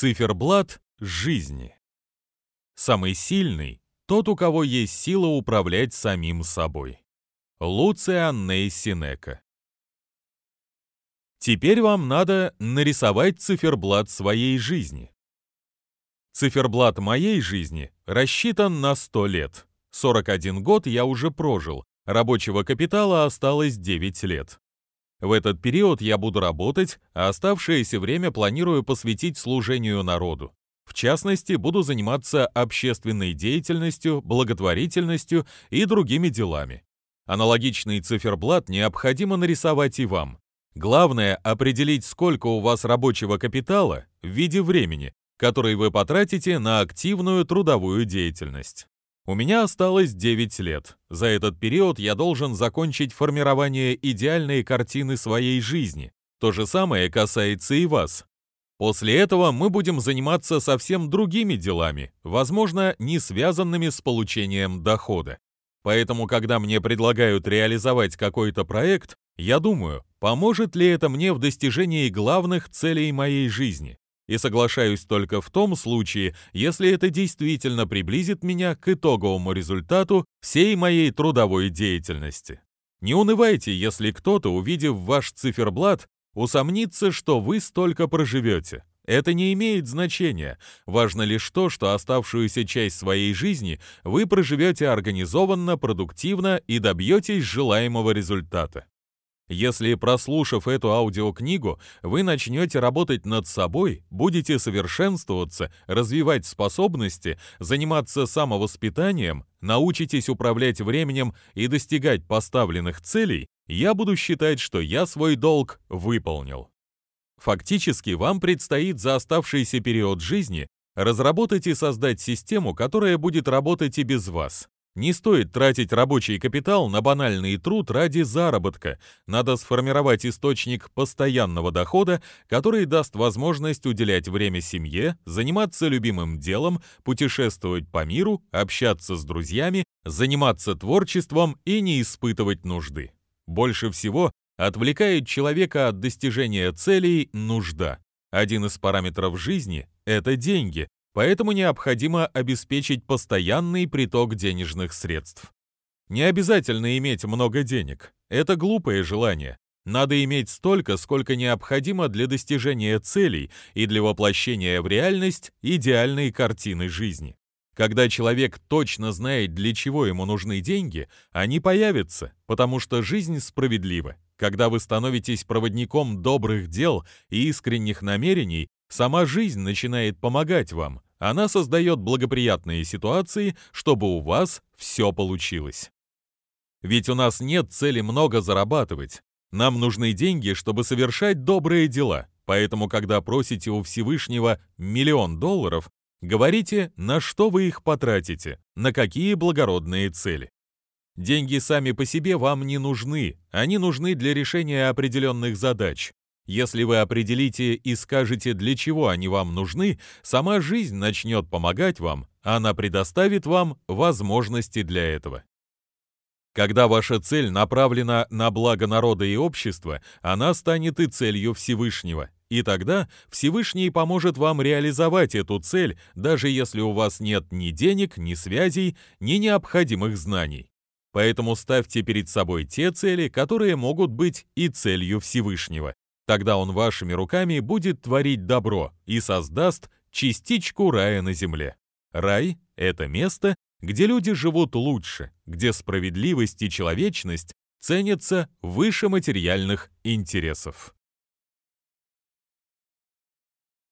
Циферблат жизни. Самый сильный – тот, у кого есть сила управлять самим собой. Луция Анней Синека. Теперь вам надо нарисовать циферблат своей жизни. Циферблат моей жизни рассчитан на 100 лет. 41 год я уже прожил, рабочего капитала осталось 9 лет. В этот период я буду работать, а оставшееся время планирую посвятить служению народу. В частности, буду заниматься общественной деятельностью, благотворительностью и другими делами. Аналогичный циферблат необходимо нарисовать и вам. Главное – определить, сколько у вас рабочего капитала в виде времени, который вы потратите на активную трудовую деятельность. У меня осталось 9 лет. За этот период я должен закончить формирование идеальной картины своей жизни. То же самое касается и вас. После этого мы будем заниматься совсем другими делами, возможно, не связанными с получением дохода. Поэтому, когда мне предлагают реализовать какой-то проект, я думаю, поможет ли это мне в достижении главных целей моей жизни и соглашаюсь только в том случае, если это действительно приблизит меня к итоговому результату всей моей трудовой деятельности. Не унывайте, если кто-то, увидев ваш циферблат, усомнится, что вы столько проживете. Это не имеет значения. Важно лишь то, что оставшуюся часть своей жизни вы проживете организованно, продуктивно и добьетесь желаемого результата. Если, прослушав эту аудиокнигу, вы начнете работать над собой, будете совершенствоваться, развивать способности, заниматься самовоспитанием, научитесь управлять временем и достигать поставленных целей, я буду считать, что я свой долг выполнил. Фактически вам предстоит за оставшийся период жизни разработать и создать систему, которая будет работать и без вас. Не стоит тратить рабочий капитал на банальный труд ради заработка. Надо сформировать источник постоянного дохода, который даст возможность уделять время семье, заниматься любимым делом, путешествовать по миру, общаться с друзьями, заниматься творчеством и не испытывать нужды. Больше всего отвлекает человека от достижения целей нужда. Один из параметров жизни – это деньги, поэтому необходимо обеспечить постоянный приток денежных средств. Не обязательно иметь много денег, это глупое желание. Надо иметь столько, сколько необходимо для достижения целей и для воплощения в реальность идеальной картины жизни. Когда человек точно знает, для чего ему нужны деньги, они появятся, потому что жизнь справедлива. Когда вы становитесь проводником добрых дел и искренних намерений, сама жизнь начинает помогать вам, она создает благоприятные ситуации, чтобы у вас все получилось. Ведь у нас нет цели много зарабатывать. Нам нужны деньги, чтобы совершать добрые дела. Поэтому, когда просите у Всевышнего миллион долларов, говорите, на что вы их потратите, на какие благородные цели. Деньги сами по себе вам не нужны, они нужны для решения определенных задач. Если вы определите и скажете, для чего они вам нужны, сама жизнь начнет помогать вам, она предоставит вам возможности для этого. Когда ваша цель направлена на благо народа и общества, она станет и целью Всевышнего. И тогда Всевышний поможет вам реализовать эту цель, даже если у вас нет ни денег, ни связей, ни необходимых знаний. Поэтому ставьте перед собой те цели, которые могут быть и целью Всевышнего. Тогда он вашими руками будет творить добро и создаст частичку рая на земле. Рай — это место, где люди живут лучше, где справедливость и человечность ценятся выше материальных интересов.